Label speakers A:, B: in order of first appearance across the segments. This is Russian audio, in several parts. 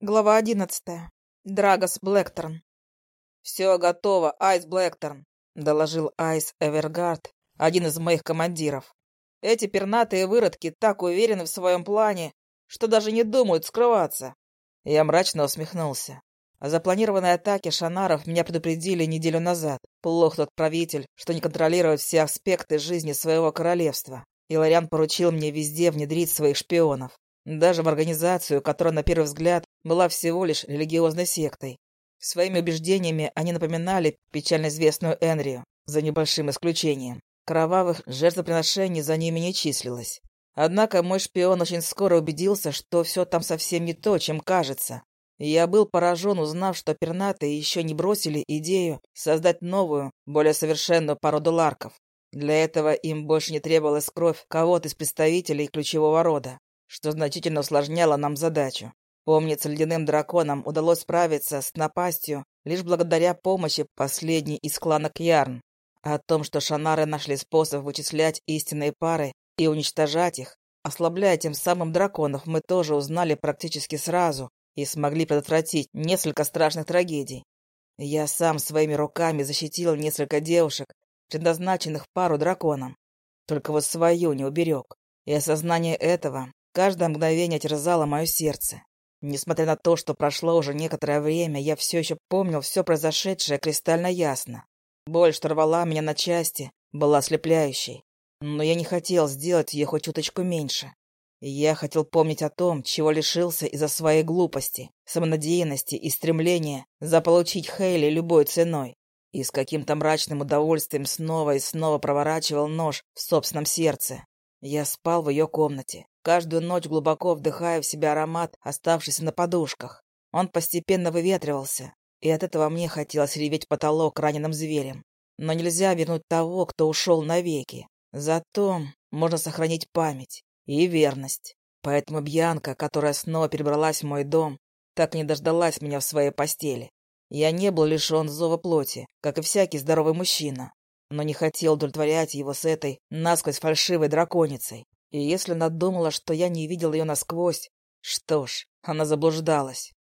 A: Глава одиннадцатая. Драгос Блэкторн. «Все готово, Айс Блэкторн», — доложил Айс Эвергард, один из моих командиров. «Эти пернатые выродки так уверены в своем плане, что даже не думают скрываться». Я мрачно усмехнулся. О запланированной атаке шанаров меня предупредили неделю назад. Плох тот правитель, что не контролирует все аспекты жизни своего королевства. И Лориан поручил мне везде внедрить своих шпионов. Даже в организацию, которая, на первый взгляд, была всего лишь религиозной сектой. Своими убеждениями они напоминали печально известную Энрию, за небольшим исключением. Кровавых жертвоприношений за ними не числилось. Однако мой шпион очень скоро убедился, что все там совсем не то, чем кажется. я был поражен, узнав, что пернатые еще не бросили идею создать новую, более совершенную породу ларков. Для этого им больше не требовалась кровь кого-то из представителей ключевого рода что значительно усложняло нам задачу. Помнится, ледяным драконам удалось справиться с напастью лишь благодаря помощи последней из клана Кьярн. О том, что шанары нашли способ вычислять истинные пары и уничтожать их, ослабляя тем самым драконов, мы тоже узнали практически сразу и смогли предотвратить несколько страшных трагедий. Я сам своими руками защитил несколько девушек, предназначенных пару драконам. Только вот свою не уберег. И осознание этого Каждое мгновение терзало мое сердце. Несмотря на то, что прошло уже некоторое время, я все еще помнил все произошедшее кристально ясно. Боль, что рвала меня на части, была ослепляющей. Но я не хотел сделать ее хоть чуточку меньше. Я хотел помнить о том, чего лишился из-за своей глупости, самонадеянности и стремления заполучить Хейли любой ценой. И с каким-то мрачным удовольствием снова и снова проворачивал нож в собственном сердце. Я спал в ее комнате, каждую ночь глубоко вдыхая в себя аромат, оставшийся на подушках. Он постепенно выветривался, и от этого мне хотелось реветь потолок раненым зверем. Но нельзя вернуть того, кто ушел навеки. Зато можно сохранить память и верность. Поэтому Бьянка, которая снова перебралась в мой дом, так и не дождалась меня в своей постели. Я не был лишен зова плоти, как и всякий здоровый мужчина но не хотел удовлетворять его с этой насквозь фальшивой драконицей. И если она думала, что я не видел ее насквозь, что ж, она заблуждалась.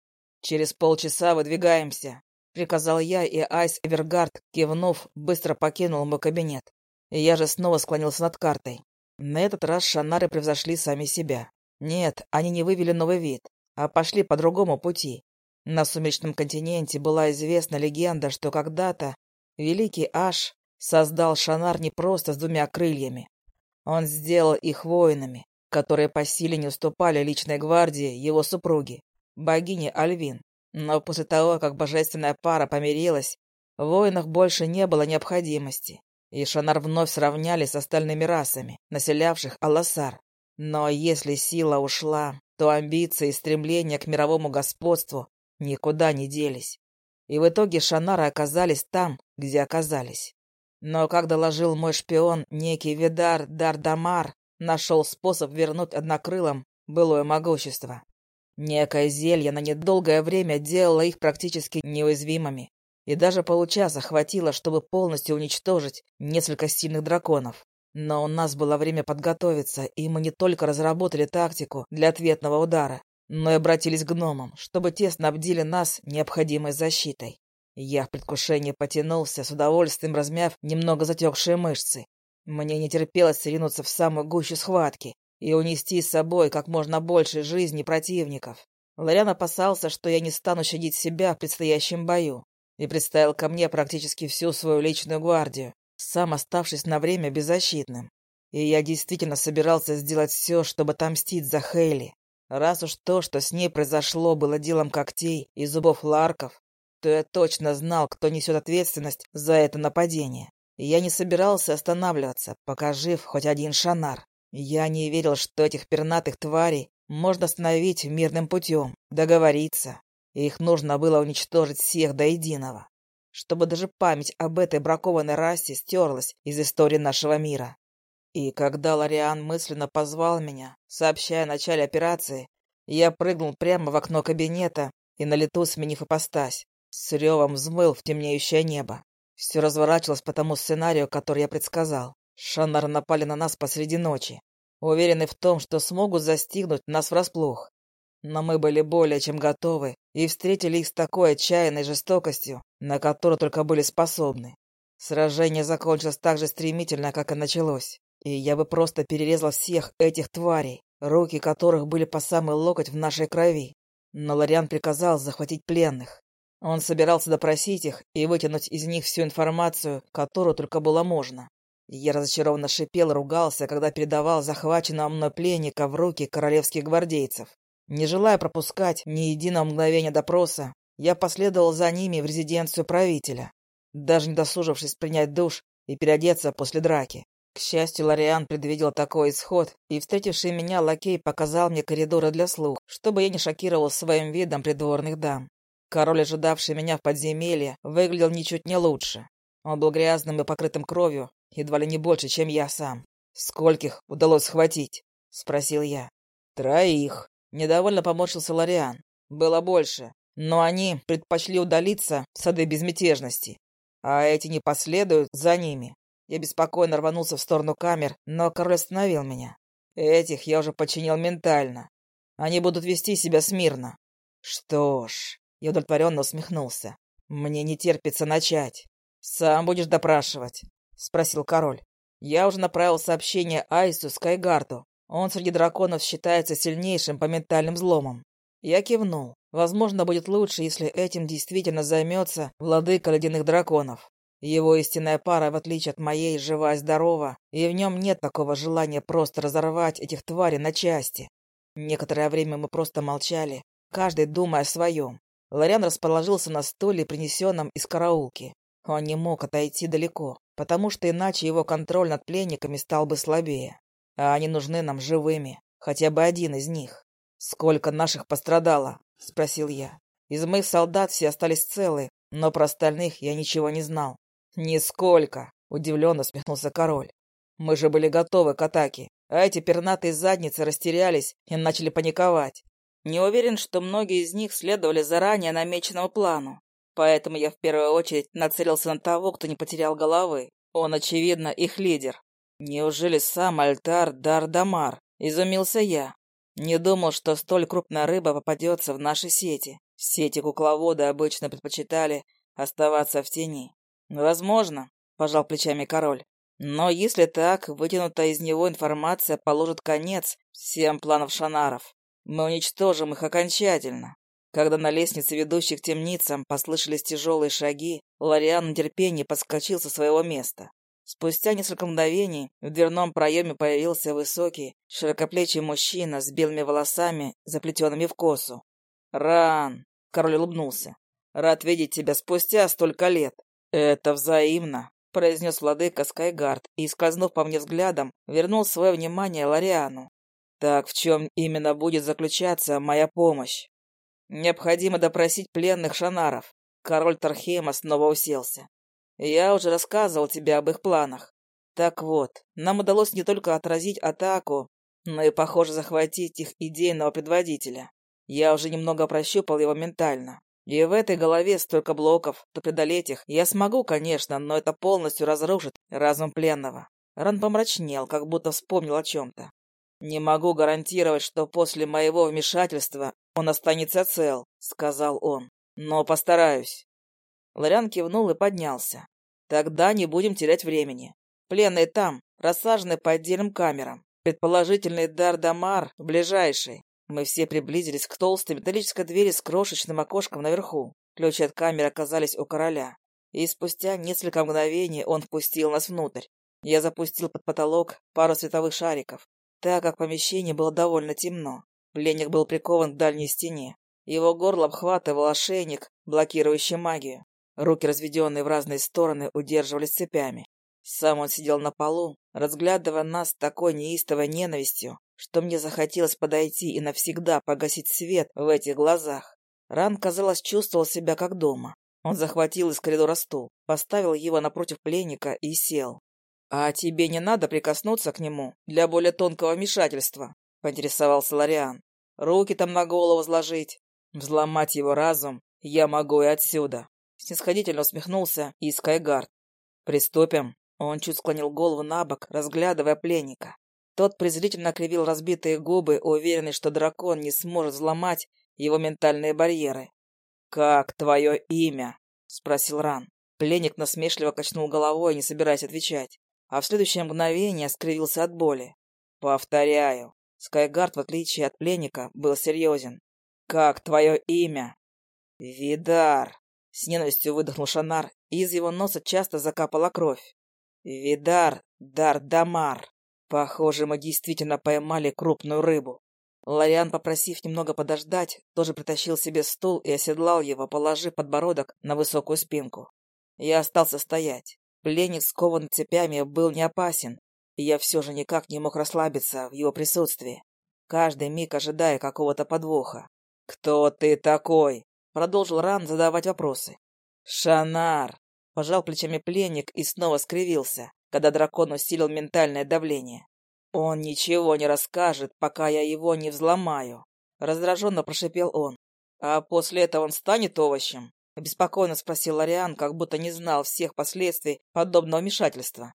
A: «Через полчаса выдвигаемся», — приказал я, и Айс Эвергард, кивнув, быстро покинул мой кабинет. И я же снова склонился над картой. На этот раз шанары превзошли сами себя. Нет, они не вывели новый вид, а пошли по другому пути. На сумеречном континенте была известна легенда, что когда-то великий Аш Создал Шанар не просто с двумя крыльями. Он сделал их воинами, которые по силе не уступали личной гвардии его супруги, богине Альвин. Но после того, как божественная пара помирилась, в воинах больше не было необходимости, и Шанар вновь сравняли с остальными расами, населявших Алласар. Но если сила ушла, то амбиции и стремления к мировому господству никуда не делись. И в итоге Шанары оказались там, где оказались. Но, как доложил мой шпион, некий Видар Дардамар нашел способ вернуть однокрылым былое могущество. Некое зелье на недолгое время делало их практически неуязвимыми. И даже получаса хватило, чтобы полностью уничтожить несколько сильных драконов. Но у нас было время подготовиться, и мы не только разработали тактику для ответного удара, но и обратились к гномам, чтобы те снабдили нас необходимой защитой. Я в предвкушении потянулся, с удовольствием размяв немного затекшие мышцы. Мне не терпелось ринуться в самую гущу схватки и унести с собой как можно больше жизни противников. Лариан опасался, что я не стану щадить себя в предстоящем бою, и представил ко мне практически всю свою личную гвардию, сам оставшись на время беззащитным. И я действительно собирался сделать все, чтобы отомстить за Хейли. Раз уж то, что с ней произошло, было делом когтей и зубов ларков, то я точно знал, кто несет ответственность за это нападение. я не собирался останавливаться, пока жив хоть один шанар. Я не верил, что этих пернатых тварей можно остановить мирным путем, договориться. Их нужно было уничтожить всех до единого, чтобы даже память об этой бракованной расе стерлась из истории нашего мира. И когда Лориан мысленно позвал меня, сообщая о начале операции, я прыгнул прямо в окно кабинета и на лету сменив ипостась, с ревом взмыл в темнеющее небо. Все разворачивалось по тому сценарию, который я предсказал. Шаннары напали на нас посреди ночи, уверены в том, что смогут застигнуть нас врасплох. Но мы были более чем готовы и встретили их с такой отчаянной жестокостью, на которую только были способны. Сражение закончилось так же стремительно, как и началось, и я бы просто перерезал всех этих тварей, руки которых были по самый локоть в нашей крови. Но Лориан приказал захватить пленных. Он собирался допросить их и вытянуть из них всю информацию, которую только было можно. Я разочарованно шипел ругался, когда передавал захваченного мной пленника в руки королевских гвардейцев. Не желая пропускать ни единого мгновения допроса, я последовал за ними в резиденцию правителя, даже не досужившись принять душ и переодеться после драки. К счастью, Лориан предвидел такой исход, и встретивший меня лакей показал мне коридоры для слуг, чтобы я не шокировал своим видом придворных дам. Король, ожидавший меня в подземелье, выглядел ничуть не лучше. Он был грязным и покрытым кровью, едва ли не больше, чем я сам. «Скольких удалось схватить?» — спросил я. «Троих», — недовольно поморщился Лориан. «Было больше, но они предпочли удалиться в сады безмятежности, а эти не последуют за ними. Я беспокойно рванулся в сторону камер, но король остановил меня. Этих я уже подчинил ментально. Они будут вести себя смирно. Что ж, я удовлетворенно усмехнулся. «Мне не терпится начать. Сам будешь допрашивать?» — спросил король. Я уже направил сообщение Айсу Скайгарту. Он среди драконов считается сильнейшим по ментальным взломам. Я кивнул. Возможно, будет лучше, если этим действительно займется владыка ледяных драконов. Его истинная пара, в отличие от моей, жива и здорова, и в нем нет такого желания просто разорвать этих тварей на части. Некоторое время мы просто молчали, каждый думая о своем. Лориан расположился на стуле, принесенном из караулки. Он не мог отойти далеко, потому что иначе его контроль над пленниками стал бы слабее. А они нужны нам живыми, хотя бы один из них. «Сколько наших пострадало?» — спросил я. «Из моих солдат все остались целы, но про остальных я ничего не знал». «Нисколько!» — удивленно усмехнулся король. «Мы же были готовы к атаке, а эти пернатые задницы растерялись и начали паниковать. Не уверен, что многие из них следовали заранее намеченному плану. Поэтому я в первую очередь нацелился на того, кто не потерял головы. Он, очевидно, их лидер. Неужели сам Альтар Дардамар? Изумился я. Не думал, что столь крупная рыба попадется в наши сети. Сети кукловоды обычно предпочитали оставаться в тени. Возможно, пожал плечами король. Но если так, вытянутая из него информация положит конец всем планам шанаров. Мы уничтожим их окончательно. Когда на лестнице, ведущей к темницам, послышались тяжелые шаги, Лориан на терпении подскочил со своего места. Спустя несколько мгновений в дверном проеме появился высокий, широкоплечий мужчина с белыми волосами, заплетенными в косу. «Ран!» — король улыбнулся. «Рад видеть тебя спустя столько лет!» «Это взаимно!» — произнес владыка Скайгард и, скользнув по мне взглядом, вернул свое внимание Лориану. Так в чем именно будет заключаться моя помощь? Необходимо допросить пленных шанаров. Король Тархейма снова уселся. Я уже рассказывал тебе об их планах. Так вот, нам удалось не только отразить атаку, но и, похоже, захватить их идейного предводителя. Я уже немного прощупал его ментально. И в этой голове столько блоков, то преодолеть их я смогу, конечно, но это полностью разрушит разум пленного. Ран помрачнел, как будто вспомнил о чем-то. «Не могу гарантировать, что после моего вмешательства он останется цел», — сказал он. «Но постараюсь». Лориан кивнул и поднялся. «Тогда не будем терять времени. Пленные там, рассажены по отдельным камерам. Предположительный Дардамар в ближайшей. Мы все приблизились к толстой металлической двери с крошечным окошком наверху. Ключи от камеры оказались у короля. И спустя несколько мгновений он впустил нас внутрь. Я запустил под потолок пару световых шариков так как помещение было довольно темно. Пленник был прикован к дальней стене. Его горло обхватывал ошейник, блокирующий магию. Руки, разведенные в разные стороны, удерживались цепями. Сам он сидел на полу, разглядывая нас с такой неистовой ненавистью, что мне захотелось подойти и навсегда погасить свет в этих глазах. Ран, казалось, чувствовал себя как дома. Он захватил из коридора стул, поставил его напротив пленника и сел. «А тебе не надо прикоснуться к нему для более тонкого вмешательства?» — поинтересовался Лориан. «Руки там на голову сложить, взломать его разум я могу и отсюда». Снисходительно усмехнулся и Скайгард. «Приступим». Он чуть склонил голову на бок, разглядывая пленника. Тот презрительно кривил разбитые губы, уверенный, что дракон не сможет взломать его ментальные барьеры. «Как твое имя?» — спросил Ран. Пленник насмешливо качнул головой, не собираясь отвечать, а в следующее мгновение скривился от боли. «Повторяю, Скайгард, в отличие от пленника, был серьезен. Как твое имя?» «Видар!» — с ненавистью выдохнул Шанар, и из его носа часто закапала кровь. «Видар Дардамар!» Похоже, мы действительно поймали крупную рыбу. Лариан, попросив немного подождать, тоже притащил себе стул и оседлал его, положив подбородок на высокую спинку. Я остался стоять. Пленник, скован цепями, был не опасен, и я все же никак не мог расслабиться в его присутствии, каждый миг ожидая какого-то подвоха. «Кто ты такой?» — продолжил Ран задавать вопросы. «Шанар!» — пожал плечами пленник и снова скривился, когда дракон усилил ментальное давление. «Он ничего не расскажет, пока я его не взломаю», — раздраженно прошипел он. «А после этого он станет овощем?» Беспокойно спросил Лариан, как будто не знал всех последствий подобного вмешательства.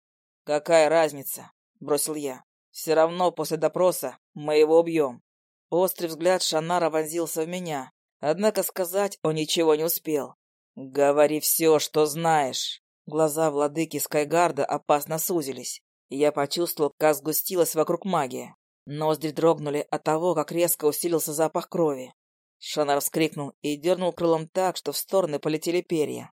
A: «Какая разница?» — бросил я. «Все равно после допроса мы его убьем». Острый взгляд Шанара вонзился в меня, однако сказать он ничего не успел. «Говори все, что знаешь». Глаза владыки Скайгарда опасно сузились, и я почувствовал, как сгустилась вокруг магия. Ноздри дрогнули от того, как резко усилился запах крови. Шанар вскрикнул и дернул крылом так, что в стороны полетели перья.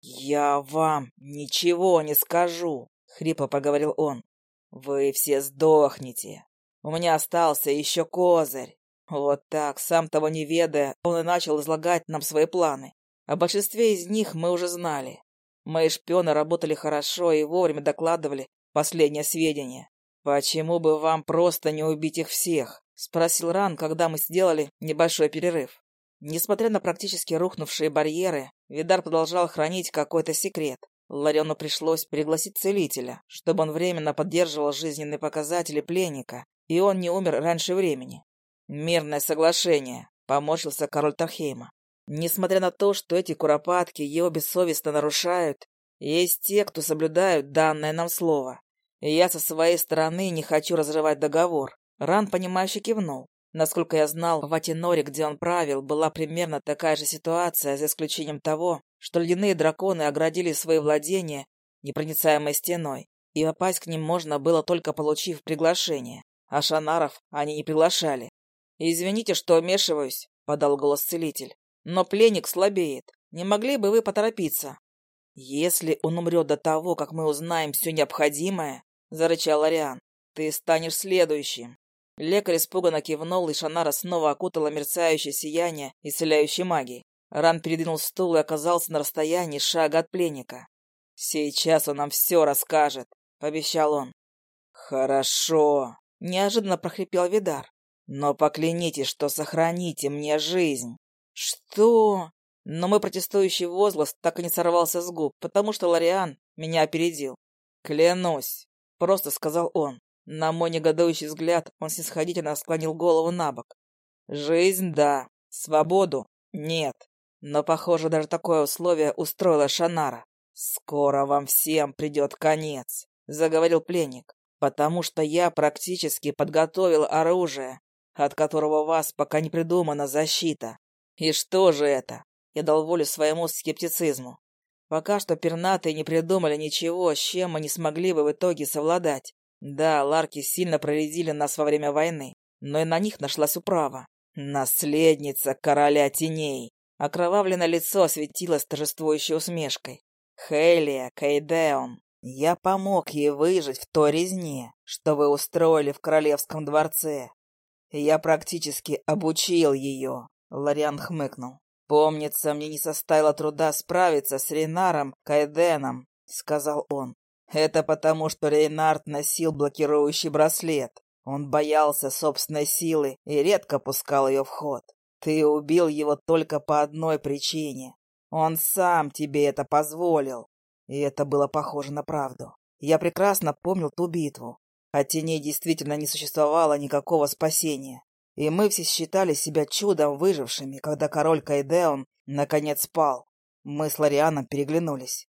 A: «Я вам ничего не скажу», — хрипло поговорил он. «Вы все сдохнете. У меня остался еще козырь». Вот так, сам того не ведая, он и начал излагать нам свои планы. О большинстве из них мы уже знали. Мои шпионы работали хорошо и вовремя докладывали последние сведения. Почему бы вам просто не убить их всех? — спросил Ран, когда мы сделали небольшой перерыв. Несмотря на практически рухнувшие барьеры, Видар продолжал хранить какой-то секрет. Лариону пришлось пригласить целителя, чтобы он временно поддерживал жизненные показатели пленника, и он не умер раньше времени. «Мирное соглашение», — поморщился король Тархейма. «Несмотря на то, что эти куропатки его бессовестно нарушают, есть те, кто соблюдают данное нам слово. И я со своей стороны не хочу разрывать договор. Ран, понимающе кивнул. Насколько я знал, в Атиноре, где он правил, была примерно такая же ситуация, за исключением того, что ледяные драконы оградили свои владения непроницаемой стеной, и попасть к ним можно было только получив приглашение, а шанаров они не приглашали. «Извините, что вмешиваюсь», — подал голос целитель, — «но пленник слабеет. Не могли бы вы поторопиться?» «Если он умрет до того, как мы узнаем все необходимое», — зарычал Ариан, — «ты станешь следующим. Лекарь испуганно кивнул, и Шанара снова окутала мерцающее сияние исцеляющей магии. Ран передвинул стул и оказался на расстоянии шага от пленника. «Сейчас он нам все расскажет», — пообещал он. «Хорошо», — неожиданно прохрипел Видар. «Но поклянитесь, что сохраните мне жизнь». «Что?» Но мой протестующий возглас так и не сорвался с губ, потому что Лориан меня опередил. «Клянусь», — просто сказал он. На мой негодующий взгляд он снисходительно склонил голову на бок. «Жизнь — да, свободу — нет. Но, похоже, даже такое условие устроило Шанара. «Скоро вам всем придет конец», — заговорил пленник, «потому что я практически подготовил оружие, от которого вас пока не придумана защита. И что же это?» Я дал волю своему скептицизму. Пока что пернатые не придумали ничего, с чем не смогли бы в итоге совладать. Да, ларки сильно проредили нас во время войны, но и на них нашлась управа. Наследница короля теней. Окровавленное лицо осветилось торжествующей усмешкой. Хелия Кейдеон. Я помог ей выжить в той резне, что вы устроили в королевском дворце. Я практически обучил ее. Лариан хмыкнул. Помнится, мне не составило труда справиться с Рейнаром Кайденом, сказал он. Это потому, что Рейнард носил блокирующий браслет. Он боялся собственной силы и редко пускал ее в ход. Ты убил его только по одной причине. Он сам тебе это позволил. И это было похоже на правду. Я прекрасно помнил ту битву. От теней действительно не существовало никакого спасения. И мы все считали себя чудом выжившими, когда король Кайдеон наконец спал. Мы с Ларианом переглянулись.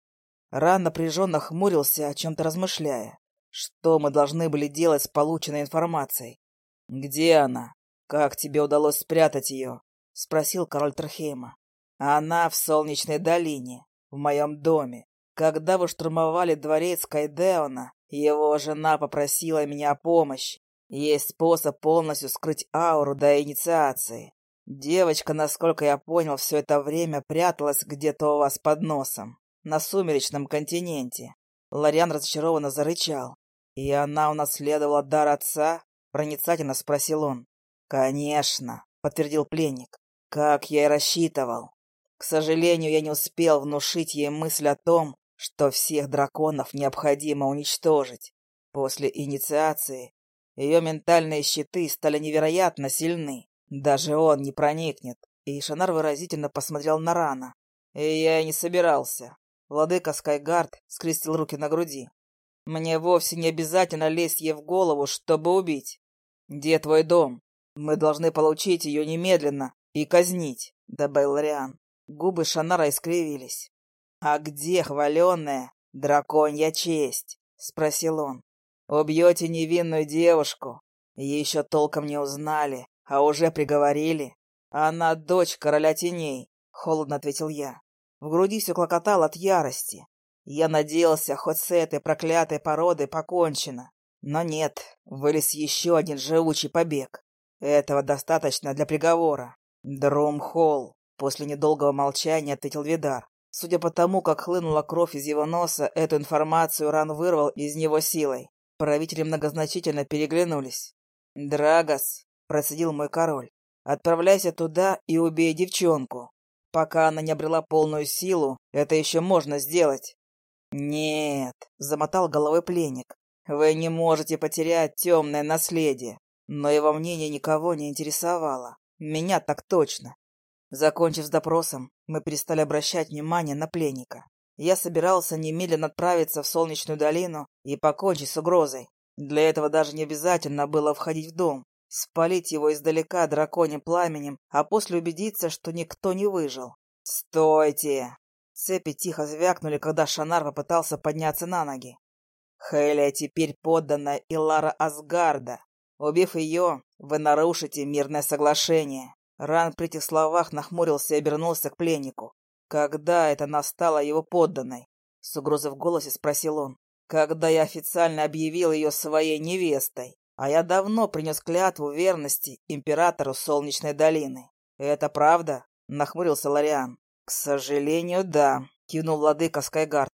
A: Ран напряженно хмурился, о чем-то размышляя. Что мы должны были делать с полученной информацией? Где она? Как тебе удалось спрятать ее? Спросил король Трахейма. Она в Солнечной долине, в моем доме. Когда вы штурмовали дворец Кайдеона, его жена попросила меня о помощи. Есть способ полностью скрыть ауру до инициации. Девочка, насколько я понял, все это время пряталась где-то у вас под носом, на сумеречном континенте. Лариан разочарованно зарычал. «И она унаследовала дар отца?» — проницательно спросил он. «Конечно», — подтвердил пленник. «Как я и рассчитывал. К сожалению, я не успел внушить ей мысль о том, что всех драконов необходимо уничтожить. После инициации ее ментальные щиты стали невероятно сильны. Даже он не проникнет. И Шанар выразительно посмотрел на Рана. И я и не собирался. Владыка Скайгард скрестил руки на груди. Мне вовсе не обязательно лезть ей в голову, чтобы убить. Где твой дом? Мы должны получить ее немедленно и казнить, добавил Риан. Губы Шанара искривились. «А где хваленная драконья честь?» — спросил он. «Убьете невинную девушку. Еще толком не узнали, а уже приговорили. Она дочь короля теней», — холодно ответил я. В груди все клокотало от ярости. Я надеялся, хоть с этой проклятой породой покончено. Но нет, вылез еще один живучий побег. Этого достаточно для приговора. Друм-холл. После недолгого молчания ответил Видар. Судя по тому, как хлынула кровь из его носа, эту информацию Ран вырвал из него силой. Правители многозначительно переглянулись. «Драгос», — процедил мой король, — «отправляйся туда и убей девчонку. Пока она не обрела полную силу, это еще можно сделать». «Нет», — замотал головой пленник, — «вы не можете потерять темное наследие». Но его мнение никого не интересовало. Меня так точно. Закончив с допросом, мы перестали обращать внимание на пленника. Я собирался немедленно отправиться в Солнечную долину и покончить с угрозой. Для этого даже не обязательно было входить в дом, спалить его издалека драконьим пламенем, а после убедиться, что никто не выжил. «Стойте!» Цепи тихо звякнули, когда Шанар попытался подняться на ноги. Хелия теперь подданная Илара Асгарда. Убив ее, вы нарушите мирное соглашение. Ран при этих словах нахмурился и обернулся к пленнику. «Когда это настало его подданной?» С угрозой в голосе спросил он. «Когда я официально объявил ее своей невестой, а я давно принес клятву верности императору Солнечной долины. Это правда?» Нахмурился Лариан. «К сожалению, да», — кивнул владыка Скайгард.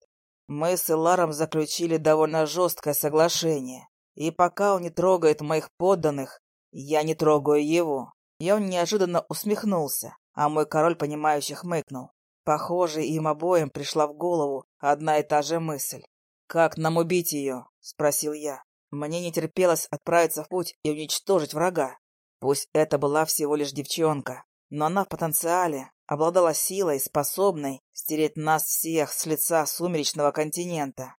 A: «Мы с Эларом заключили довольно жесткое соглашение, и пока он не трогает моих подданных, я не трогаю его. И он неожиданно усмехнулся, а мой король, понимающе хмыкнул. Похоже, им обоим пришла в голову одна и та же мысль. «Как нам убить ее?» — спросил я. Мне не терпелось отправиться в путь и уничтожить врага. Пусть это была всего лишь девчонка, но она в потенциале обладала силой, способной стереть нас всех с лица сумеречного континента.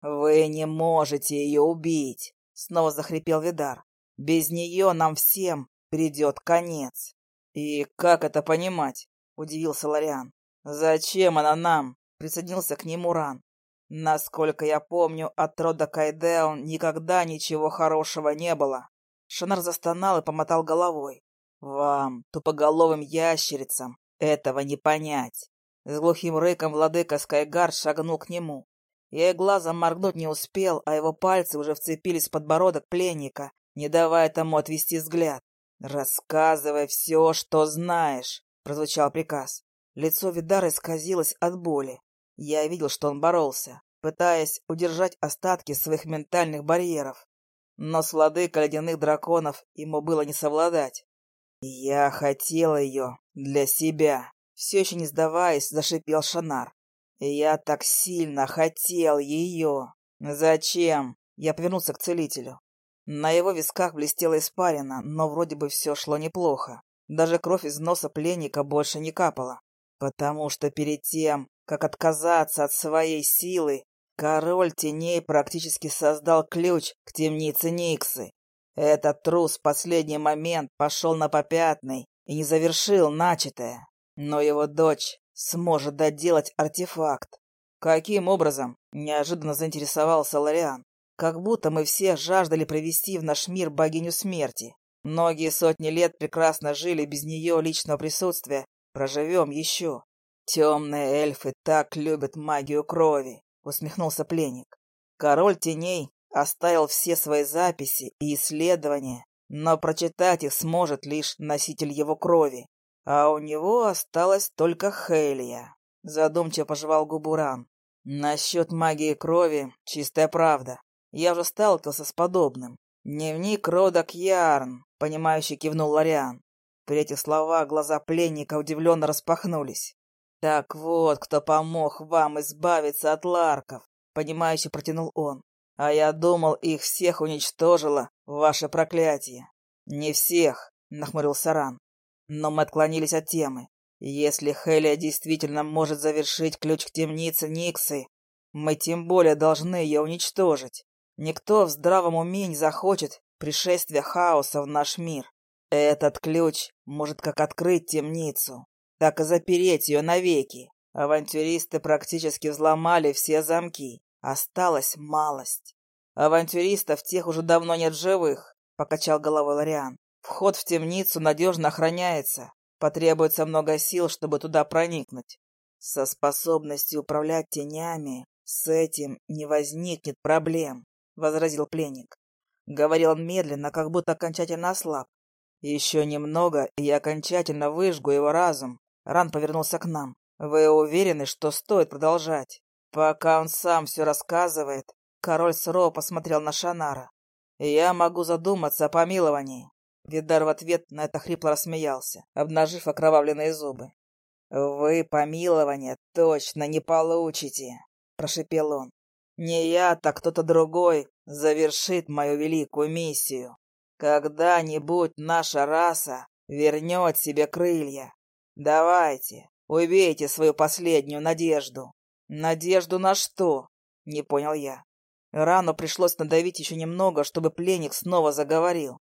A: «Вы не можете ее убить!» — снова захрипел Видар. «Без нее нам всем придет конец. И как это понимать? Удивился Лариан. Зачем она нам? Присоединился к нему Ран. Насколько я помню, от рода Кайдеон никогда ничего хорошего не было. Шанар застонал и помотал головой. Вам, тупоголовым ящерицам, этого не понять. С глухим рыком владыка Скайгард шагнул к нему. Я и глазом моргнуть не успел, а его пальцы уже вцепились в подбородок пленника, не давая тому отвести взгляд. «Рассказывай все, что знаешь», — прозвучал приказ. Лицо Видара исказилось от боли. Я видел, что он боролся, пытаясь удержать остатки своих ментальных барьеров. Но с владыкой ледяных драконов ему было не совладать. «Я хотел ее для себя», — все еще не сдаваясь, зашипел Шанар. «Я так сильно хотел ее. Зачем?» Я повернулся к целителю. На его висках блестела испарина, но вроде бы все шло неплохо. Даже кровь из носа пленника больше не капала. Потому что перед тем, как отказаться от своей силы, король теней практически создал ключ к темнице Никсы. Этот трус в последний момент пошел на попятный и не завершил начатое. Но его дочь сможет доделать артефакт. Каким образом? Неожиданно заинтересовался Лориан. как будто мы все жаждали привести в наш мир богиню смерти. Многие сотни лет прекрасно жили без нее личного присутствия. Проживем еще. Темные эльфы так любят магию крови, усмехнулся пленник. Король теней оставил все свои записи и исследования, но прочитать их сможет лишь носитель его крови. А у него осталась только Хелия. Задумчиво пожевал губу Ран. Насчет магии крови — чистая правда. Я уже сталкивался с подобным. Дневник рода Кьярн, понимающе кивнул Лариан. При этих словах глаза пленника удивленно распахнулись. Так вот, кто помог вам избавиться от ларков, понимающе протянул он. А я думал, их всех уничтожило ваше проклятие. Не всех, нахмурился Ран. Но мы отклонились от темы. Если Хелия действительно может завершить ключ к темнице Никсы, мы тем более должны ее уничтожить. Никто в здравом уме не захочет пришествия хаоса в наш мир. Этот ключ может как открыть темницу, так и запереть ее навеки. Авантюристы практически взломали все замки. Осталась малость. Авантюристов тех уже давно нет живых, покачал головой Лориан. Вход в темницу надежно охраняется. Потребуется много сил, чтобы туда проникнуть. Со способностью управлять тенями с этим не возникнет проблем, возразил пленник. Говорил он медленно, как будто окончательно ослаб. Еще немного, и я окончательно выжгу его разум. Ран повернулся к нам. Вы уверены, что стоит продолжать? Пока он сам все рассказывает, король сурово посмотрел на Шанара. Я могу задуматься о помиловании. Видар в ответ на это хрипло рассмеялся, обнажив окровавленные зубы. «Вы помилования точно не получите», — прошепел он. «Не я, так кто-то другой завершит мою великую миссию. Когда-нибудь наша раса вернет себе крылья. Давайте, убейте свою последнюю надежду». «Надежду на что?» — не понял я. Рану пришлось надавить еще немного, чтобы пленник снова заговорил.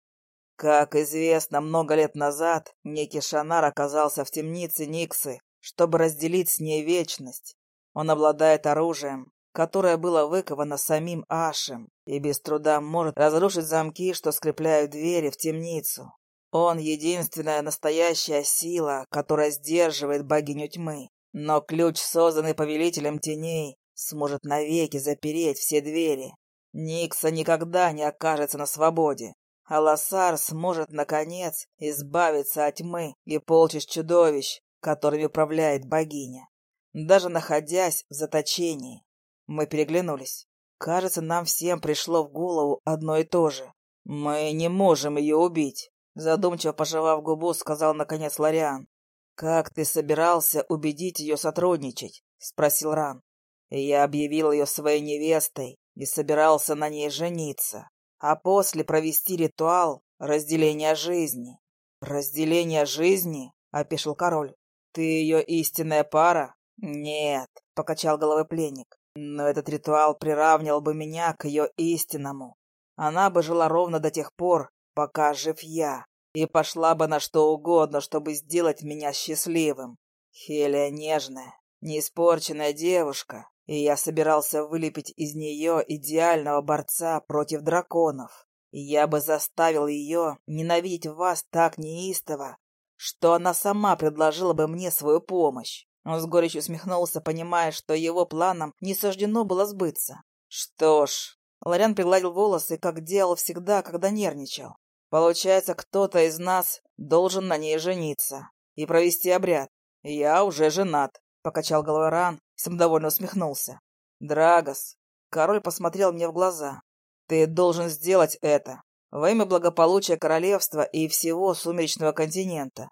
A: Как известно, много лет назад некий Шанар оказался в темнице Никсы, чтобы разделить с ней вечность. Он обладает оружием, которое было выковано самим Ашем, и без труда может разрушить замки, что скрепляют двери в темницу. Он единственная настоящая сила, которая сдерживает богиню тьмы. Но ключ, созданный повелителем теней, сможет навеки запереть все двери. Никса никогда не окажется на свободе. Аласар сможет, наконец, избавиться от тьмы и полчищ чудовищ, которыми управляет богиня. Даже находясь в заточении, мы переглянулись. Кажется, нам всем пришло в голову одно и то же. Мы не можем ее убить, задумчиво пожевав губу, сказал наконец Лариан. Как ты собирался убедить ее сотрудничать? спросил Ран. Я объявил ее своей невестой и собирался на ней жениться а после провести ритуал разделения жизни. «Разделение жизни?» — опешил король. «Ты ее истинная пара?» «Нет», — покачал головой пленник. «Но этот ритуал приравнивал бы меня к ее истинному. Она бы жила ровно до тех пор, пока жив я, и пошла бы на что угодно, чтобы сделать меня счастливым. Хелия нежная, неиспорченная девушка, и я собирался вылепить из нее идеального борца против драконов. Я бы заставил ее ненавидеть вас так неистово, что она сама предложила бы мне свою помощь. Он с горечью усмехнулся, понимая, что его планам не суждено было сбыться. Что ж, Лориан пригладил волосы, как делал всегда, когда нервничал. Получается, кто-то из нас должен на ней жениться и провести обряд. Я уже женат, покачал головой Ран и самодовольно усмехнулся. «Драгос!» Король посмотрел мне в глаза. «Ты должен сделать это во имя благополучия королевства и всего сумеречного континента».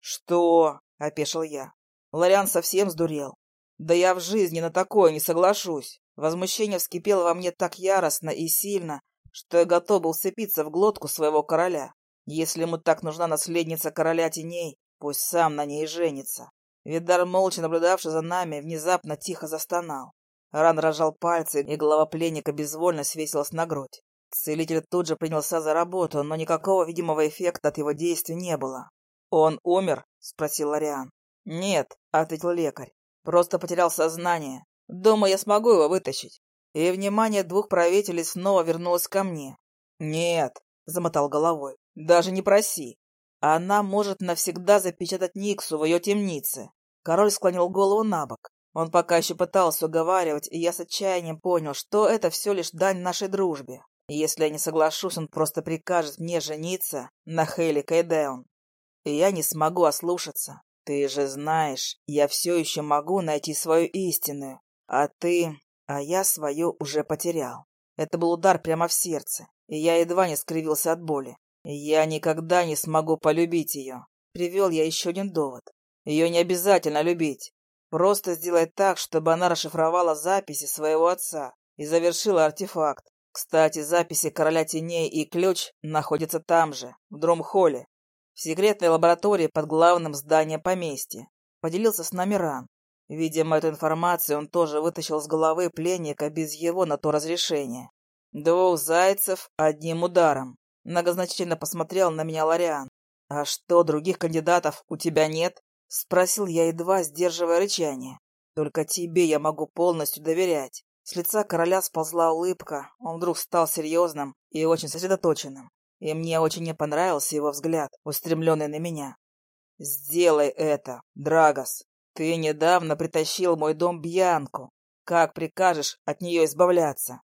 A: «Что?» — опешил я. Лориан совсем сдурел. «Да я в жизни на такое не соглашусь». Возмущение вскипело во мне так яростно и сильно, что я готов был сцепиться в глотку своего короля. Если ему так нужна наследница короля теней, пусть сам на ней женится. Видар, молча наблюдавший за нами, внезапно тихо застонал. Ран разжал пальцы, и голова пленника безвольно свесилась на грудь. Целитель тут же принялся за работу, но никакого видимого эффекта от его действий не было. «Он умер?» — спросил Лариан. «Нет», — ответил лекарь. «Просто потерял сознание. Думаю, я смогу его вытащить». и внимание двух правителей снова вернулось ко мне. «Нет», — замотал головой, — «даже не проси. Она может навсегда запечатать Никсу в ее темнице». Король склонил голову на бок. Он пока еще пытался уговаривать, и я с отчаянием понял, что это все лишь дань нашей дружбе. Если я не соглашусь, он просто прикажет мне жениться на Хейли Кейдеон. И я не смогу ослушаться. Ты же знаешь, я все еще могу найти свою истинную. А ты... А я свою уже потерял. Это был удар прямо в сердце, и я едва не скривился от боли. Я никогда не смогу полюбить ее. Привел я еще один довод. Ее не обязательно любить. Просто сделать так, чтобы она расшифровала записи своего отца и завершила артефакт. Кстати, записи Короля Теней и ключ находятся там же, в Дромхолле, в секретной лаборатории под главным зданием поместья. Поделился с нами Ран. Видимо, эту информацию он тоже вытащил с головы пленника без его на то разрешения. Двух зайцев одним ударом. Многозначительно посмотрел на меня Лориан. «А что, других кандидатов у тебя нет?» — спросил я, едва сдерживая рычание. «Только тебе я могу полностью доверять». С лица короля сползла улыбка, он вдруг стал серьезным и очень сосредоточенным. И мне очень не понравился его взгляд, устремленный на меня. «Сделай это, Драгос. Ты недавно притащил мой дом Бьянку. Как прикажешь от нее избавляться?»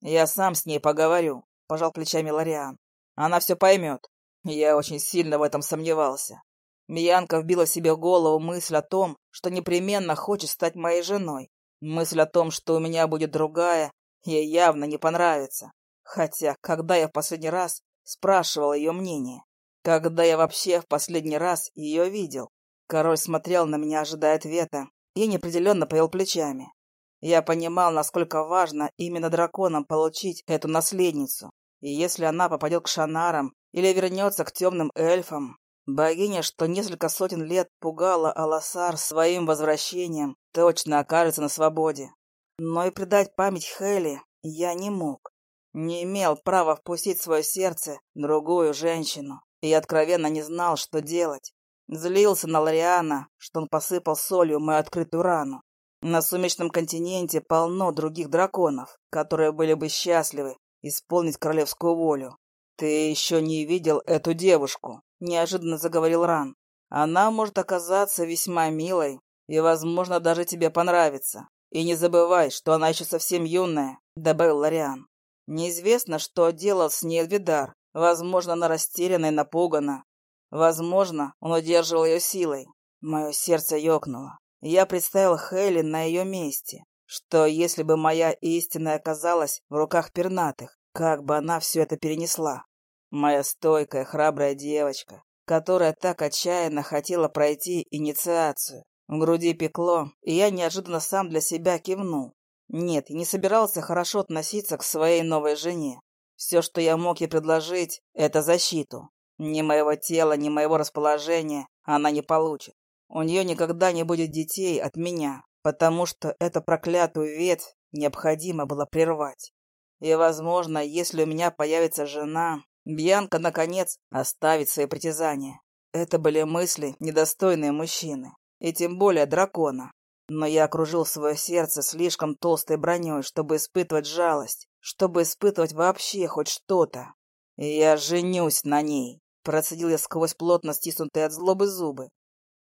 A: «Я сам с ней поговорю», — пожал плечами Лориан. «Она все поймет». Я очень сильно в этом сомневался. Бьянка вбила себе в голову мысль о том, что непременно хочет стать моей женой. Мысль о том, что у меня будет другая, ей явно не понравится. Хотя, когда я в последний раз спрашивал ее мнение? Когда я вообще в последний раз ее видел? Король смотрел на меня, ожидая ответа, и неопределенно повел плечами. Я понимал, насколько важно именно драконам получить эту наследницу. И если она попадет к шанарам или вернется к темным эльфам, Богиня, что несколько сотен лет пугала Аласар своим возвращением, точно окажется на свободе. Но и предать память Хели я не мог. Не имел права впустить в свое сердце другую женщину. И откровенно не знал, что делать. Злился на Лориана, что он посыпал солью мою открытую рану. На сумеречном континенте полно других драконов, которые были бы счастливы исполнить королевскую волю. Ты еще не видел эту девушку неожиданно заговорил Ран. Она может оказаться весьма милой и, возможно, даже тебе понравится. И не забывай, что она еще совсем юная, добавил Лариан. Неизвестно, что делал с ней Эльвидар. Возможно, она растеряна и напугана. Возможно, он удерживал ее силой. Мое сердце ёкнуло. Я представил Хелен на ее месте. Что, если бы моя истинная оказалась в руках пернатых, как бы она все это перенесла? Моя стойкая, храбрая девочка, которая так отчаянно хотела пройти инициацию. В груди пекло, и я неожиданно сам для себя кивнул. Нет, не собирался хорошо относиться к своей новой жене. Все, что я мог ей предложить, это защиту. Ни моего тела, ни моего расположения она не получит. У нее никогда не будет детей от меня, потому что эту проклятую ветвь необходимо было прервать. И, возможно, если у меня появится жена, Бьянка, наконец, оставит свои притязания. Это были мысли, недостойные мужчины, и тем более дракона. Но я окружил свое сердце слишком толстой броней, чтобы испытывать жалость, чтобы испытывать вообще хоть что-то. Я женюсь на ней, процедил я сквозь плотно стиснутые от злобы зубы.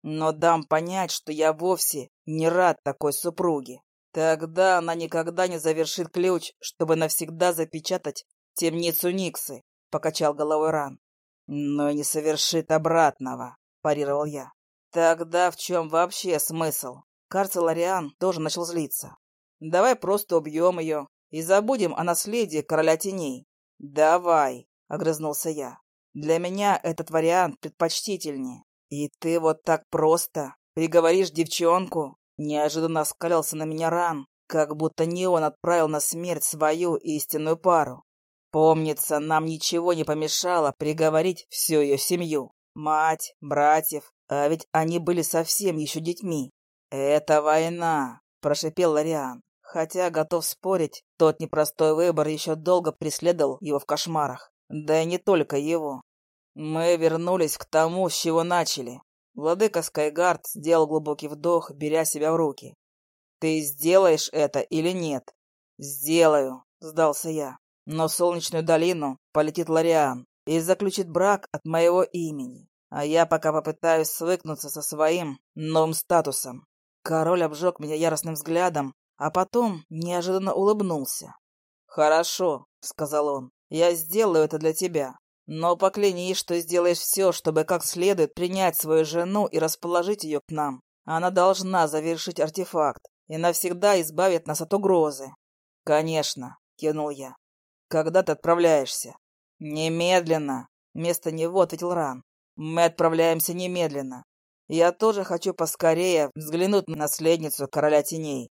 A: Но дам понять, что я вовсе не рад такой супруге. Тогда она никогда не завершит ключ, чтобы навсегда запечатать темницу Никсы покачал головой Ран. Но не совершит обратного, парировал я. Тогда в чем вообще смысл? Кажется, Лориан тоже начал злиться. Давай просто убьем ее и забудем о наследии короля теней. Давай, огрызнулся я. Для меня этот вариант предпочтительнее. И ты вот так просто приговоришь девчонку? Неожиданно оскалился на меня Ран, как будто не он отправил на смерть свою истинную пару. Помнится, нам ничего не помешало приговорить всю ее семью. Мать, братьев, а ведь они были совсем еще детьми. «Это война», — прошипел Лориан. Хотя, готов спорить, тот непростой выбор еще долго преследовал его в кошмарах. Да и не только его. Мы вернулись к тому, с чего начали. Владыка Скайгард сделал глубокий вдох, беря себя в руки. «Ты сделаешь это или нет?» Сделаю, сдался я. Но в Солнечную долину полетит Лориан и заключит брак от моего имени. А я пока попытаюсь свыкнуться со своим новым статусом. Король обжег меня яростным взглядом, а потом неожиданно улыбнулся. «Хорошо», — сказал он, — «я сделаю это для тебя. Но поклянись, что сделаешь все, чтобы как следует принять свою жену и расположить ее к нам. Она должна завершить артефакт и навсегда избавит нас от угрозы». «Конечно», — кивнул я. «Когда ты отправляешься?» «Немедленно!» — вместо него ответил Ран. «Мы отправляемся немедленно. Я тоже хочу поскорее взглянуть на наследницу короля теней.